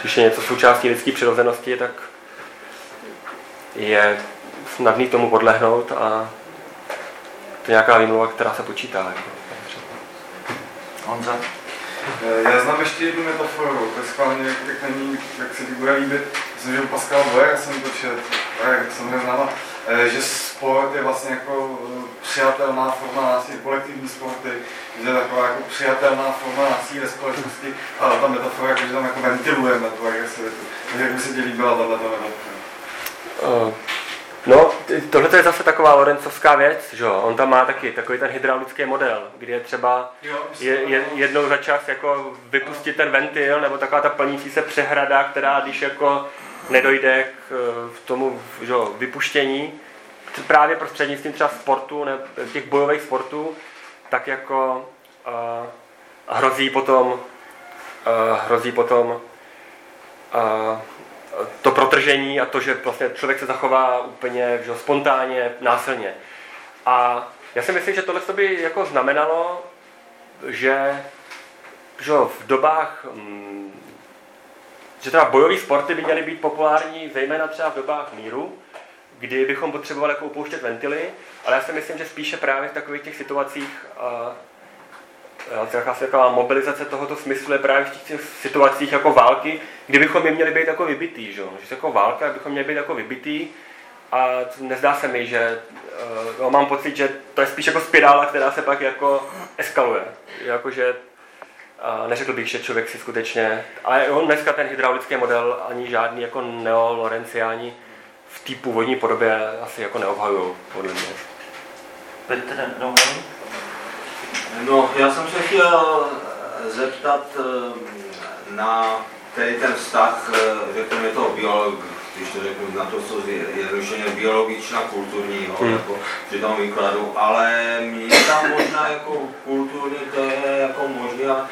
Když je něco součástí lidské přirozenosti, tak je snadný tomu podlehnout a to je nějaká výmluva, která se počítá. Jako. Honza? Eh, já znám ještě jednu metaforu, to je schválně, jak, není, jak se ti bude líbit. Myslím, že Pascal Boyer, jsem to čet, jak jsem ho známa, eh, že sport je vlastně jako eh, přijatelná forma násilí, kolektivní sporty, že je taková jako přijatelná forma násilí ve společnosti, ale ta metafora, jako, že tam jako ventilujeme tu agresivitu. Takže jak by se ti líbila tato metafora? Uh, no, tohle je zase taková Lorencovská věc, že On tam má taky takový ten hydraulický model, kdy je třeba je, je, jednou za čas jako vypustit ten ventil, nebo taková ta plnící se přehrada, která když jako nedojde k tomu že, vypuštění, právě prostřednictvím třeba sportu, ne, těch bojových sportů, tak jako uh, hrozí potom, uh, hrozí potom uh, to protržení a to, že vlastně člověk se zachová úplně že, spontánně, násilně. A já si myslím, že tohle by jako znamenalo, že, že v dobách, mm, že teda bojové sporty by měly být populární, zejména třeba v dobách míru, kdy bychom potřebovali jako upouštět ventily, ale já si myslím, že spíše právě v takových těch situacích jakási taková mobilizace tohoto smyslu je právě v těch situacích jako války, kdybychom je měli být jako vybitý, že, že jako válka, bychom měli být jako vybitý a nezdá se mi, že uh, mám pocit, že to je spíš jako spirála, která se pak jako eskaluje. Jakože uh, neřekl bych, že člověk si skutečně, ale on dneska ten hydraulický model ani žádný jako neolorenciáni v té původní podobě asi jako neobhajují, podle mě. Petr, no, No, já jsem se chtěl zeptat eh, na tedy ten vztah, eh, řekněme toho biolog, když to řeknu na to, co jednodušeně biologična kulturního, hmm. jako při tom výkladu, ale mě tam možná jako kulturní, to je jako možná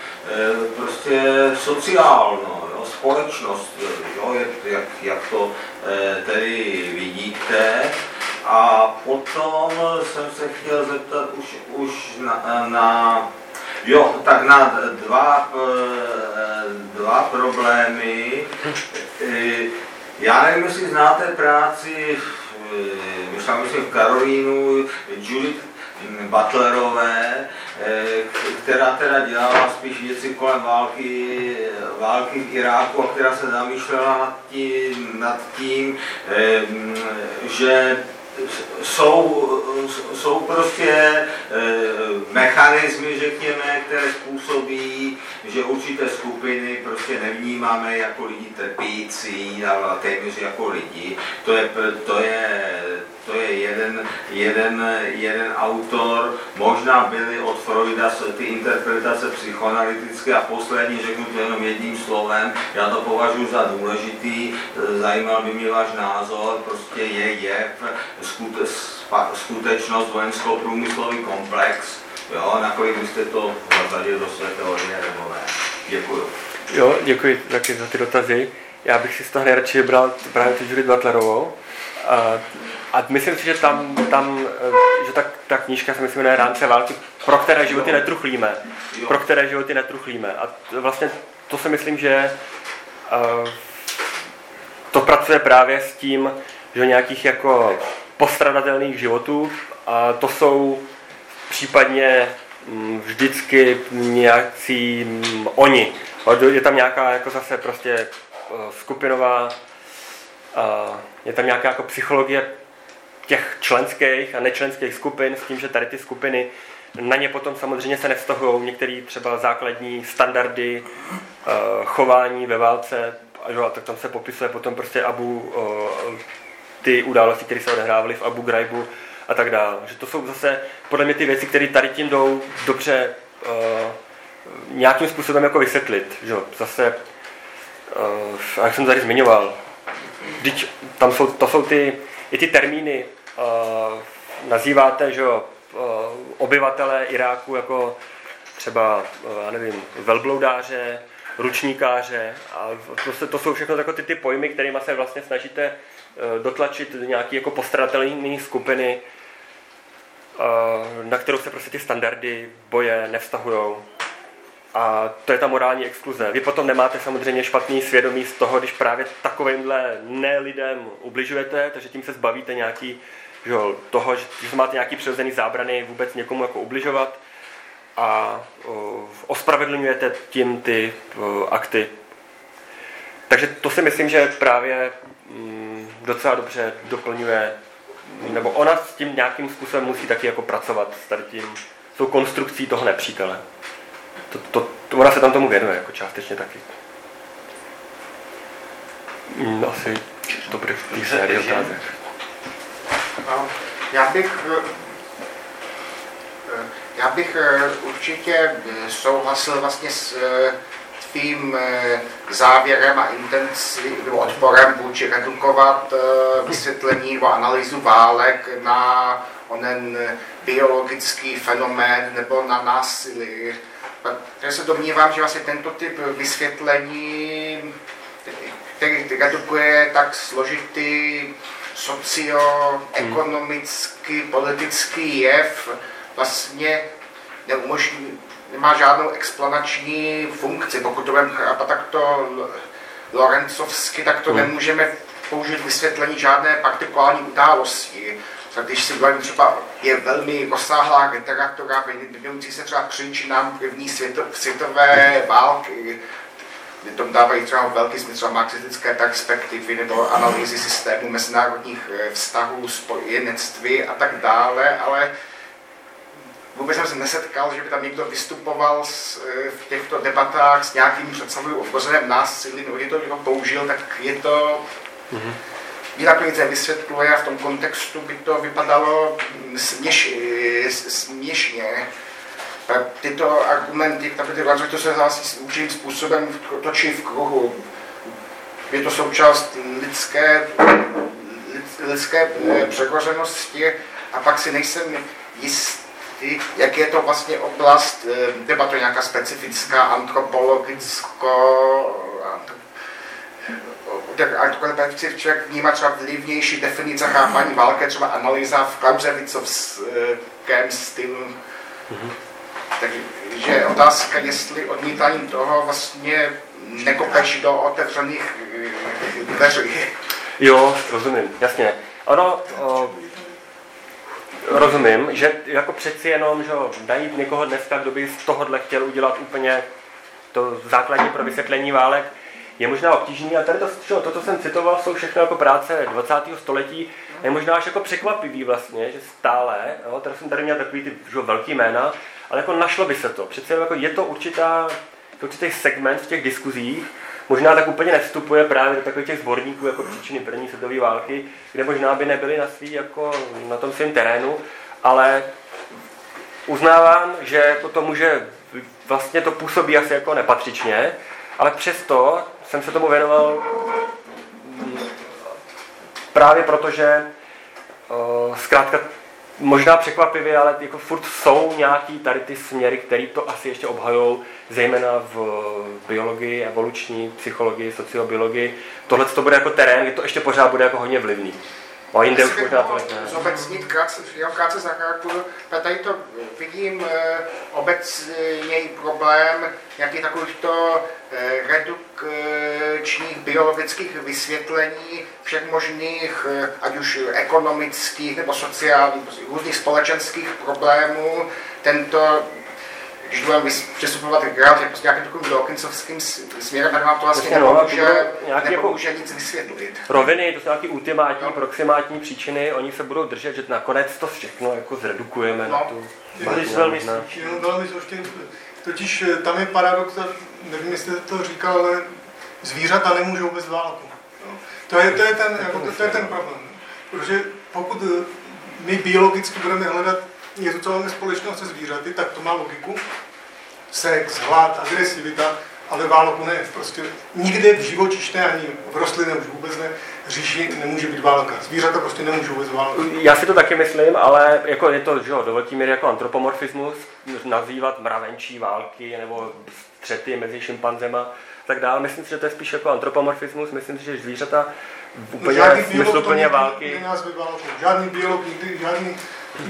prostě sociálno, jo, společnost, jo, jak, jak to e, tedy vidíte. A potom jsem se chtěl zeptat už, už na, na Jo, tak na dva, dva problémy. Já nevím, jestli znáte práci, myslím, myslím v Karolínu, Judith Butlerové, která teda dělala spíš věci kolem války, války v Iráku a která se zamýšlela nad tím, nad tím že jsou, jsou prostě e, mechanismy, řekněme, které způsobí, že určité skupiny prostě nevnímáme jako lidi trpící, ale téměř jako lidi. To je, to je, to je jeden, jeden, jeden autor, možná byly od Freuda ty interpretace psychoanalytické a poslední řeknu to jenom jedním slovem, já to považuji za důležitý, zajímal by mě váš názor, prostě je jev, skutečnost vojensko-průmyslový komplex, jo, nakolik byste to zasadili do své teorie nebo ne. Děkuju. Jo, děkuji taky za ty dotazy. Já bych si z toho nejradši vybral právě tu Judith Butlerovou. A, a myslím si, že tam, tam že ta, ta knížka se myslím jmenuje Rámce války, pro které životy netruchlíme. Pro které životy netruchlíme. A vlastně to si myslím, že uh, to pracuje právě s tím, že nějakých jako postradatelných životů a to jsou případně mm, vždycky nějací mm, oni. Je tam nějaká jako zase prostě eh, skupinová, je tam nějaká jako psychologie těch členských a nečlenských skupin s tím, že tady ty skupiny na ně potom samozřejmě se nevztahují některé třeba základní standardy eh, chování ve válce, a tak tam se popisuje potom prostě Abu eh, ty události, které se odehrávaly v Abu Ghraib a tak dále. Že to jsou zase podle mě ty věci, které tady tím jdou dobře uh, nějakým způsobem jako vysvětlit. Že? Zase, jak jsem tady zmiňoval, tam jsou, to jsou ty, i ty termíny, uh, nazýváte, že uh, obyvatele Iráku jako třeba, uh, nevím, velbloudáře, ručníkáře a to, to jsou všechno takové ty, ty pojmy, kterými se vlastně snažíte Eh, dotlačit do nějaké jako postradatelné skupiny, eh, na kterou se prostě ty standardy boje nevztahují. A to je ta morální exkluze. Vy potom nemáte samozřejmě špatný svědomí z toho, když právě takovýmhle ne lidem ubližujete, takže tím se zbavíte nějaký, že, toho, že máte nějaký přirozený zábrany vůbec někomu jako ubližovat a ospravedlňujete tím ty akty. Takže to si myslím, že právě mm, docela dobře doplňuje, nebo ona s tím nějakým způsobem musí taky jako pracovat s tady tím, s tou konstrukcí toho nepřítele. To, to, to, ona se tam tomu věnuje, jako částečně taky. No, asi to bude v té sérii otázek. Já bych já bych eh, určitě souhlasil vlastně s tím eh, závěrem a intenci, nebo odporem vůči redukovat eh, vysvětlení nebo analýzu válek na onen biologický fenomén nebo na násilí. Já se domnívám, že vlastně tento typ vysvětlení, který redukuje tak složitý socioekonomický, politický jev, vlastně neumožní, nemá žádnou explanační funkci. Pokud to budeme chápat takto Lorencovsky, tak to hmm. nemůžeme použít vysvětlení žádné partikulární události. Když si budeme třeba je velmi rozsáhlá literatura věnující se třeba příčinám první světo, světové války, kdy tom dávají třeba velký smysl marxistické perspektivy nebo analýzy systému mezinárodních eh, vztahů, spojenectví a tak dále, ale vůbec jsem se nesetkal, že by tam někdo vystupoval s, eh, v těchto debatách s nějakým představou o vrozeném násilí, nebo kdy to použil, tak je to mm-hmm. Nic nevysvětluje a v tom kontextu by to vypadalo směš, eh, směšně. Tyto argumenty, ty to se zase určitým způsobem točí v kruhu. Je to součást lidské, lidské eh, překořenosti a pak si nejsem jistý, jak je to vlastně oblast, nebo to nějaká specifická antropologicko, tak antropologický člověk vnímá třeba vlivnější definice chápání války, třeba analýza v Klausevicovském stylu. Mm-hmm. Takže otázka, jestli odmítání toho vlastně nekopeš do otevřených dveří. Jo, rozumím, jasně. Ono, o, rozumím, že jako přeci jenom, že najít někoho dneska, kdo by z tohohle chtěl udělat úplně to základní pro vysvětlení válek, je možná obtížný. A tady to, čo, to, co jsem citoval, jsou všechno jako práce 20. století. Je možná až jako překvapivý vlastně, že stále, jo, tady jsem tady měl takový ty že, velký jména, ale jako našlo by se to. Přece jako je to určitá, určitý segment v těch diskuzích, možná tak úplně nevstupuje právě do takových těch sborníků jako příčiny první světové války, kde možná by nebyli na svý, jako na tom svém terénu, ale uznávám, že to může, vlastně to působí asi jako nepatřičně, ale přesto jsem se tomu věnoval právě proto, že uh, zkrátka možná překvapivě, ale jako furt jsou nějaký tady ty směry, které to asi ještě obhajou, zejména v biologii, evoluční psychologii, sociobiologii. Tohle to bude jako terén, kde to ještě pořád bude jako hodně vlivný. A jinde už možná to ne. Zobecnit krátce, já krátce zareaguju. Tady to vidím e, obecněji problém nějakých takovýchto e, redukčních biologických vysvětlení všech možných, e, ať už ekonomických nebo sociálních, různých společenských problémů. Tento když budeme přestupovat grad jako s nějakým takovým Dawkinsovským směrem, tak nám to vlastně no, nepomůže, nějaký nepomůže jako nic vysvětlit. Roviny, to jsou nějaké ultimátní, no. proximátní příčiny, oni se budou držet, že nakonec to všechno jako zredukujeme no. na tu... Když velmi velmi Totiž eh, tam je paradox, nevím, jestli to říkal, ale zvířata nemůžou bez válku. To je, to je, ten, jako, to, to je ten problém. Protože pokud eh, my biologicky budeme hledat něco, co máme společného se zvířaty, tak to má logiku. Sex, hlad, agresivita, ale válku ne. Prostě nikde v živočišné ani v rostlině už vůbec ne, říši nemůže být válka. Zvířata prostě nemůžou bez války. Já si to taky myslím, ale jako je to že jo, do velké míry jako antropomorfismus, nazývat mravenčí války nebo střety mezi šimpanzema tak dále. Myslím si, že to je spíš jako antropomorfismus. Myslím si, že zvířata úplně smysluplně války. Žádný biolog nikdy, žádný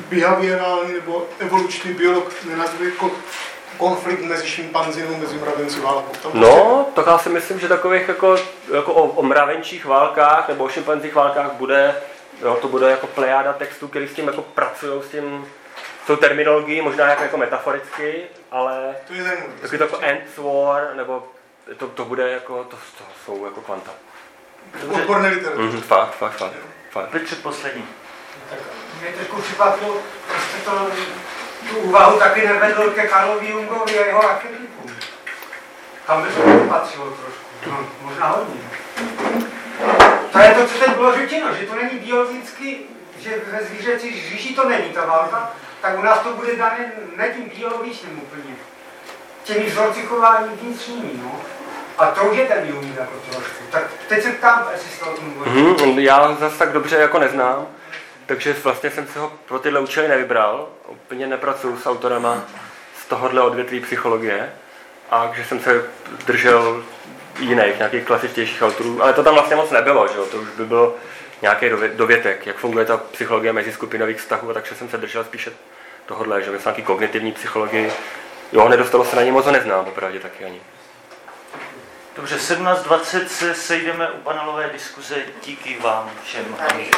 behaviorální nebo evoluční biolog nenazve jako konflikt mezi šimpanzinou, mezi mravenci válkou. no, tak já si myslím, že takových jako, jako o, o mravenčích válkách nebo o šimpanzích válkách bude, jo, to bude jako plejáda textů, který s tím jako pracují s tím, s tou terminologií, možná jako, jako metaforicky, ale to je takový to jako ants war, nebo to, to bude jako, to, to jsou jako kvanta. Odborné literatury. Mm, fakt, fakt, fakt. fakt. Teď poslední. Tak mě trošku překvapilo, prostě to, tu úvahu taky nevedl ke Karlovi Jungovi a jeho archetypu. Tam by to patřilo trošku, no, možná hodně. To je to, co teď bylo řečeno, že to není biologicky, že ve zvířecí říši to není ta válka, tak u nás to bude dané ne tím biologickým úplně. Těmi vzorci chování vnitřními, no. A to už je ten Jung jako trošku. Tak teď se ptám, jestli z toho hmm, Já zase tak dobře jako neznám. Takže vlastně jsem si ho pro tyhle účely nevybral. Úplně nepracuju s autorama z tohohle odvětví psychologie. A že jsem se držel jiných, nějakých klasičtějších autorů. Ale to tam vlastně moc nebylo, že? to už by bylo nějaký dovětek, jak funguje ta psychologie mezi skupinových vztahů, takže jsem se držel spíše tohohle, že myslím nějaký kognitivní psychologii. Jo, nedostalo se na ně moc, neznám, opravdu taky ani. Dobře, 17.20 se sejdeme u panelové diskuze. Díky vám všem. Tady.